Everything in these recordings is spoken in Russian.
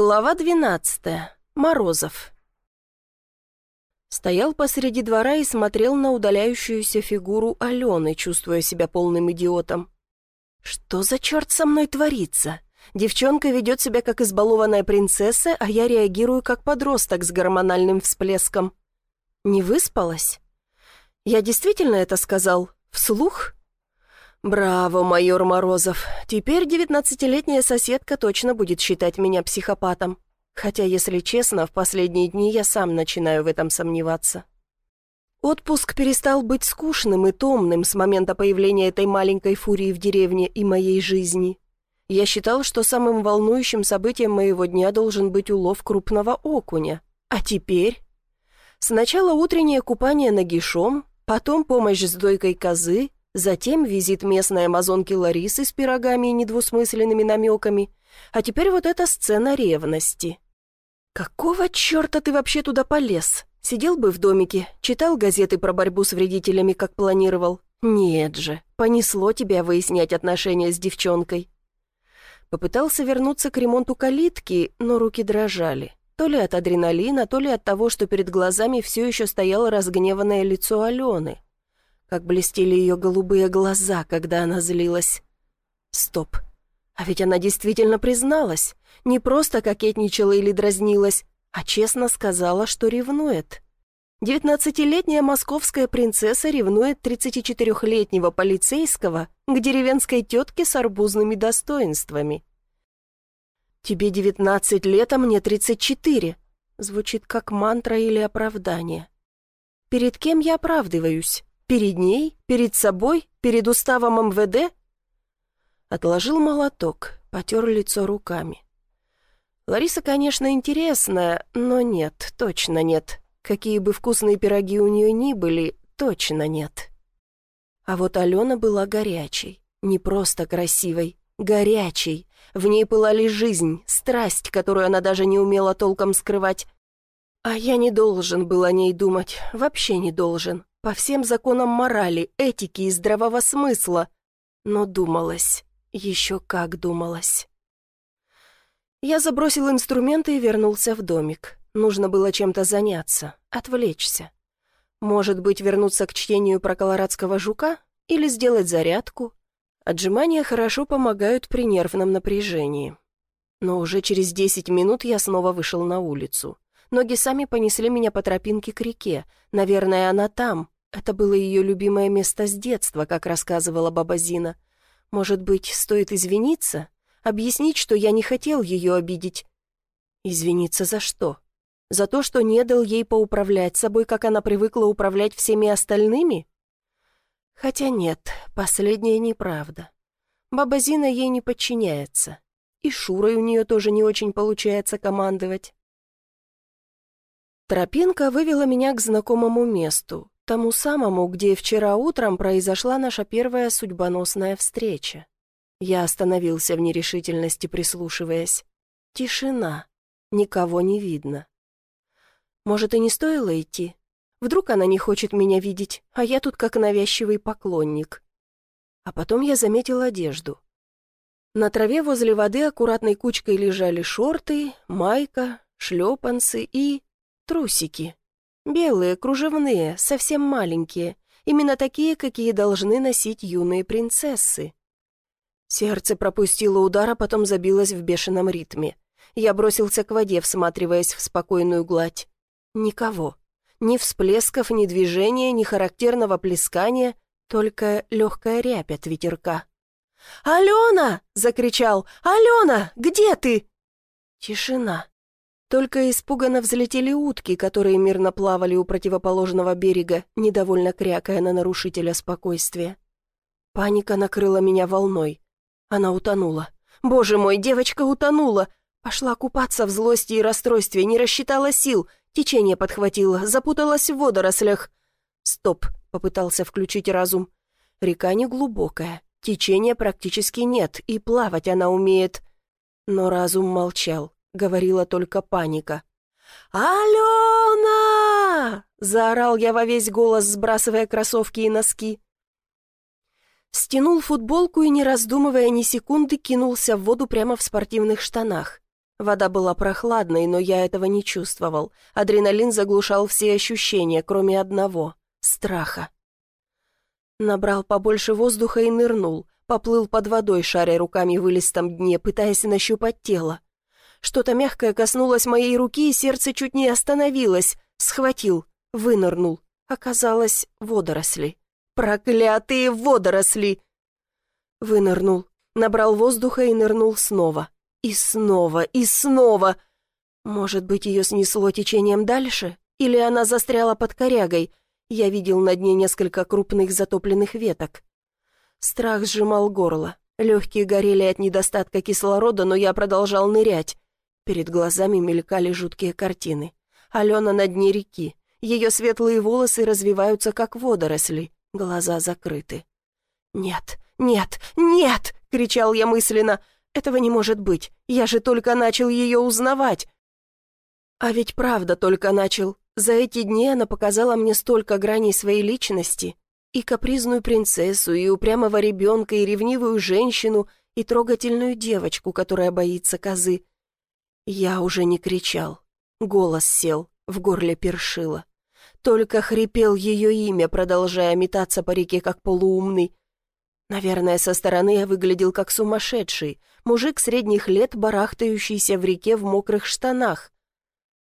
Глава 12. Морозов. Стоял посреди двора и смотрел на удаляющуюся фигуру Алены, чувствуя себя полным идиотом. Что за черт со мной творится? Девчонка ведет себя как избалованная принцесса, а я реагирую как подросток с гормональным всплеском. Не выспалась? Я действительно это сказал? Вслух? «Браво, майор Морозов. Теперь девятнадцатилетняя соседка точно будет считать меня психопатом. Хотя, если честно, в последние дни я сам начинаю в этом сомневаться». Отпуск перестал быть скучным и томным с момента появления этой маленькой фурии в деревне и моей жизни. Я считал, что самым волнующим событием моего дня должен быть улов крупного окуня. А теперь? Сначала утреннее купание нагишом, потом помощь с дойкой козы, Затем визит местной амазонки Ларисы с пирогами и недвусмысленными намеками. А теперь вот эта сцена ревности. «Какого черта ты вообще туда полез? Сидел бы в домике, читал газеты про борьбу с вредителями, как планировал. Нет же, понесло тебя выяснять отношения с девчонкой». Попытался вернуться к ремонту калитки, но руки дрожали. То ли от адреналина, то ли от того, что перед глазами все еще стояло разгневанное лицо Алены как блестели ее голубые глаза, когда она злилась. Стоп. А ведь она действительно призналась. Не просто кокетничала или дразнилась, а честно сказала, что ревнует. Девятнадцатилетняя московская принцесса ревнует 34-летнего полицейского к деревенской тетке с арбузными достоинствами. «Тебе девятнадцать лет, а мне тридцать четыре», звучит как мантра или оправдание. «Перед кем я оправдываюсь? Перед ней? Перед собой? Перед уставом МВД? Отложил молоток, потер лицо руками. Лариса, конечно, интересная, но нет, точно нет. Какие бы вкусные пироги у нее ни были, точно нет. А вот Алена была горячей, не просто красивой, горячей. В ней пылали жизнь, страсть, которую она даже не умела толком скрывать. А я не должен был о ней думать, вообще не должен по всем законам морали, этики и здравого смысла. Но думалось, еще как думалось. Я забросил инструменты и вернулся в домик. Нужно было чем-то заняться, отвлечься. Может быть, вернуться к чтению про колорадского жука или сделать зарядку. Отжимания хорошо помогают при нервном напряжении. Но уже через десять минут я снова вышел на улицу. Ноги сами понесли меня по тропинке к реке. Наверное, она там. Это было ее любимое место с детства, как рассказывала баба Зина. Может быть, стоит извиниться? Объяснить, что я не хотел ее обидеть? Извиниться за что? За то, что не дал ей поуправлять собой, как она привыкла управлять всеми остальными? Хотя нет, последняя неправда. Баба Зина ей не подчиняется. И Шурой у нее тоже не очень получается командовать. Тропинка вывела меня к знакомому месту, тому самому, где вчера утром произошла наша первая судьбоносная встреча. Я остановился в нерешительности, прислушиваясь. Тишина. Никого не видно. Может, и не стоило идти? Вдруг она не хочет меня видеть, а я тут как навязчивый поклонник. А потом я заметил одежду. На траве возле воды аккуратной кучкой лежали шорты, майка, шлепанцы и Трусики. Белые, кружевные, совсем маленькие. Именно такие, какие должны носить юные принцессы. Сердце пропустило удар, а потом забилось в бешеном ритме. Я бросился к воде, всматриваясь в спокойную гладь. Никого. Ни всплесков, ни движения, ни характерного плескания, только легкая рябь от ветерка. «Алена!» — закричал. «Алена, где ты?» Тишина. Только испуганно взлетели утки, которые мирно плавали у противоположного берега, недовольно крякая на нарушителя спокойствия. Паника накрыла меня волной. Она утонула. «Боже мой, девочка утонула!» Пошла купаться в злости и расстройстве, не рассчитала сил, течение подхватило, запуталась в водорослях. «Стоп!» — попытался включить разум. «Река не глубокая, течения практически нет, и плавать она умеет». Но разум молчал говорила только паника. «Алена!» — заорал я во весь голос, сбрасывая кроссовки и носки. Стянул футболку и, не раздумывая ни секунды, кинулся в воду прямо в спортивных штанах. Вода была прохладной, но я этого не чувствовал. Адреналин заглушал все ощущения, кроме одного — страха. Набрал побольше воздуха и нырнул. Поплыл под водой, шаря руками в вылистом дне, пытаясь нащупать тело. Что-то мягкое коснулось моей руки, и сердце чуть не остановилось. Схватил, вынырнул. Оказалось, водоросли. Проклятые водоросли! Вынырнул, набрал воздуха и нырнул снова. И снова, и снова. Может быть, ее снесло течением дальше? Или она застряла под корягой? Я видел на дне несколько крупных затопленных веток. Страх сжимал горло. Легкие горели от недостатка кислорода, но я продолжал нырять. Перед глазами мелькали жуткие картины. Алена на дне реки. Ее светлые волосы развиваются, как водоросли. Глаза закрыты. «Нет, нет, нет!» — кричал я мысленно. «Этого не может быть. Я же только начал ее узнавать». А ведь правда только начал. За эти дни она показала мне столько граней своей личности. И капризную принцессу, и упрямого ребенка, и ревнивую женщину, и трогательную девочку, которая боится козы. Я уже не кричал. Голос сел, в горле першило. Только хрипел ее имя, продолжая метаться по реке, как полуумный. Наверное, со стороны я выглядел как сумасшедший, мужик средних лет, барахтающийся в реке в мокрых штанах.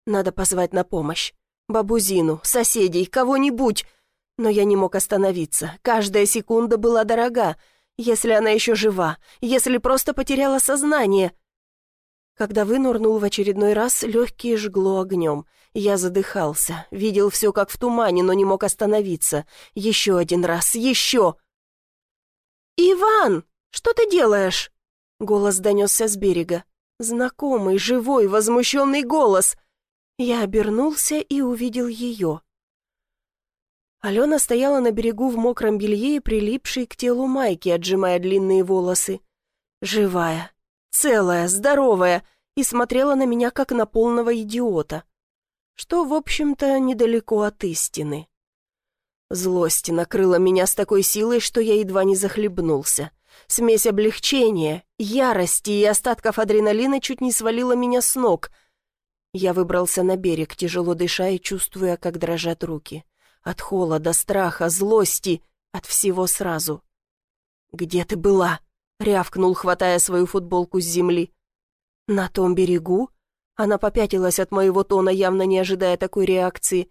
Надо позвать на помощь. Бабу Зину, соседей, кого-нибудь. Но я не мог остановиться. Каждая секунда была дорога. Если она еще жива, если просто потеряла сознание. Когда вынурнул в очередной раз, легкие жгло огнем. Я задыхался, видел все как в тумане, но не мог остановиться. Еще один раз, еще! «Иван, что ты делаешь?» Голос донесся с берега. Знакомый, живой, возмущенный голос. Я обернулся и увидел ее. Алена стояла на берегу в мокром белье и прилипшей к телу майки, отжимая длинные волосы. Живая, целая, здоровая, и смотрела на меня, как на полного идиота. Что, в общем-то, недалеко от истины. Злость накрыла меня с такой силой, что я едва не захлебнулся. Смесь облегчения, ярости и остатков адреналина чуть не свалила меня с ног — я выбрался на берег, тяжело дыша и чувствуя, как дрожат руки. От холода, страха, злости, от всего сразу. «Где ты была?» — рявкнул, хватая свою футболку с земли. «На том берегу?» Она попятилась от моего тона, явно не ожидая такой реакции.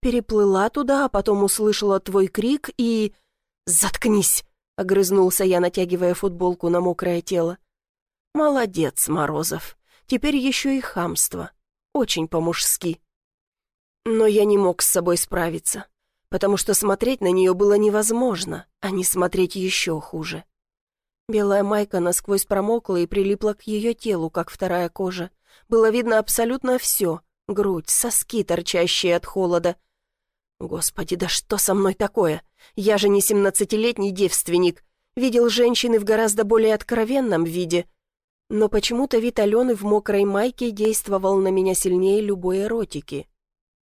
Переплыла туда, а потом услышала твой крик и... «Заткнись!» — огрызнулся я, натягивая футболку на мокрое тело. «Молодец, Морозов. Теперь еще и хамство очень по-мужски. Но я не мог с собой справиться, потому что смотреть на нее было невозможно, а не смотреть еще хуже. Белая майка насквозь промокла и прилипла к ее телу, как вторая кожа. Было видно абсолютно все — грудь, соски, торчащие от холода. Господи, да что со мной такое? Я же не семнадцатилетний девственник. Видел женщины в гораздо более откровенном виде — но почему-то вид Алены в мокрой майке действовал на меня сильнее любой эротики.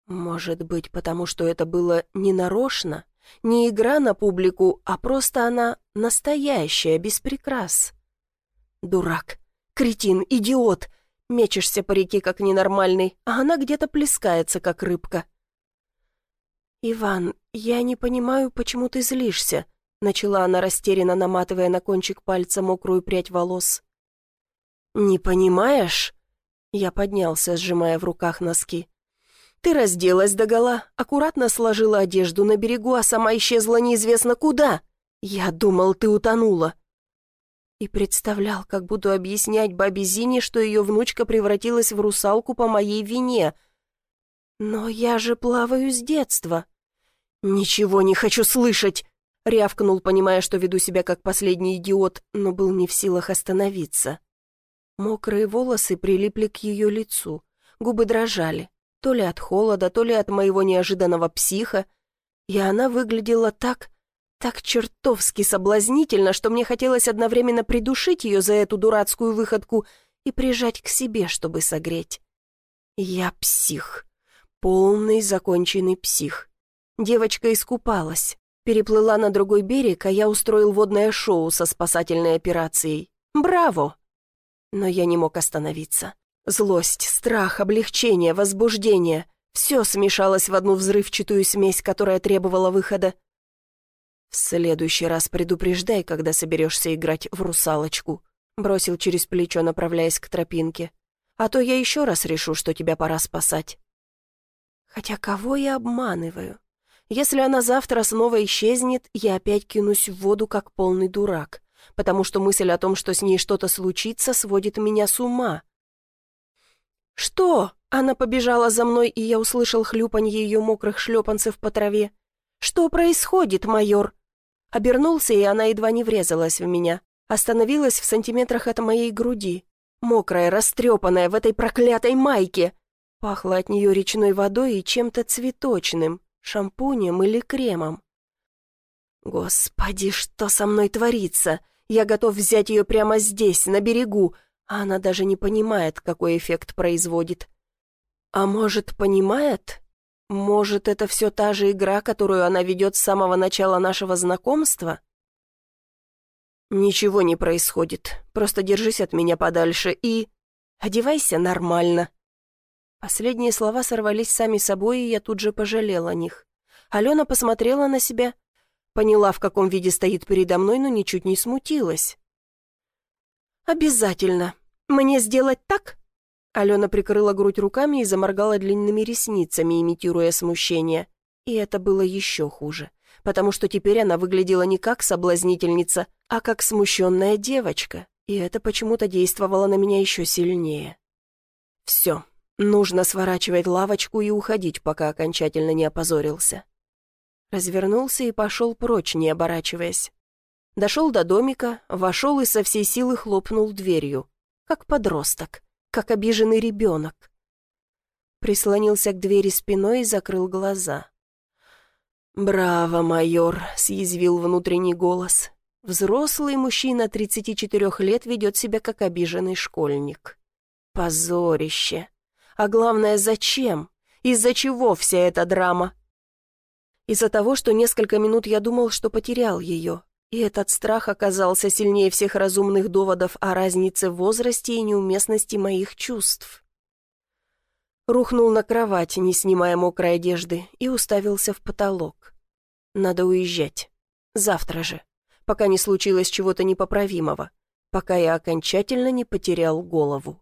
Может быть, потому что это было не нарочно, не игра на публику, а просто она настоящая, без прикрас. Дурак, кретин, идиот, мечешься по реке как ненормальный, а она где-то плескается, как рыбка. «Иван, я не понимаю, почему ты злишься», — начала она растерянно, наматывая на кончик пальца мокрую прядь волос. «Не понимаешь?» Я поднялся, сжимая в руках носки. «Ты разделась догола, аккуратно сложила одежду на берегу, а сама исчезла неизвестно куда. Я думал, ты утонула». И представлял, как буду объяснять бабе Зине, что ее внучка превратилась в русалку по моей вине. «Но я же плаваю с детства». «Ничего не хочу слышать!» Рявкнул, понимая, что веду себя как последний идиот, но был не в силах остановиться. Мокрые волосы прилипли к ее лицу, губы дрожали, то ли от холода, то ли от моего неожиданного психа, и она выглядела так, так чертовски соблазнительно, что мне хотелось одновременно придушить ее за эту дурацкую выходку и прижать к себе, чтобы согреть. Я псих. Полный законченный псих. Девочка искупалась, переплыла на другой берег, а я устроил водное шоу со спасательной операцией. Браво! Но я не мог остановиться. Злость, страх, облегчение, возбуждение — все смешалось в одну взрывчатую смесь, которая требовала выхода. «В следующий раз предупреждай, когда соберешься играть в русалочку», — бросил через плечо, направляясь к тропинке. «А то я еще раз решу, что тебя пора спасать». Хотя кого я обманываю? Если она завтра снова исчезнет, я опять кинусь в воду, как полный дурак, потому что мысль о том, что с ней что-то случится, сводит меня с ума. «Что?» — она побежала за мной, и я услышал хлюпанье ее мокрых шлепанцев по траве. «Что происходит, майор?» Обернулся, и она едва не врезалась в меня. Остановилась в сантиметрах от моей груди. Мокрая, растрепанная, в этой проклятой майке. Пахло от нее речной водой и чем-то цветочным, шампунем или кремом. Господи, что со мной творится? Я готов взять ее прямо здесь, на берегу, а она даже не понимает, какой эффект производит. А может, понимает? Может, это все та же игра, которую она ведет с самого начала нашего знакомства? Ничего не происходит, просто держись от меня подальше и... Одевайся нормально. Последние слова сорвались сами собой, и я тут же пожалела о них. Алена посмотрела на себя, поняла, в каком виде стоит передо мной, но ничуть не смутилась. «Обязательно. Мне сделать так?» Алена прикрыла грудь руками и заморгала длинными ресницами, имитируя смущение. И это было еще хуже, потому что теперь она выглядела не как соблазнительница, а как смущенная девочка, и это почему-то действовало на меня еще сильнее. «Все, нужно сворачивать лавочку и уходить, пока окончательно не опозорился». Развернулся и пошел прочь, не оборачиваясь. Дошел до домика, вошел и со всей силы хлопнул дверью, как подросток как обиженный ребенок. Прислонился к двери спиной и закрыл глаза. «Браво, майор!» — съязвил внутренний голос. Взрослый мужчина 34 лет ведет себя как обиженный школьник. Позорище! А главное, зачем? Из-за чего вся эта драма? Из-за того, что несколько минут я думал, что потерял ее, и этот страх оказался сильнее всех разумных доводов о разнице в возрасте и неуместности моих чувств. Рухнул на кровать, не снимая мокрой одежды, и уставился в потолок. Надо уезжать. Завтра же. Пока не случилось чего-то непоправимого. Пока я окончательно не потерял голову.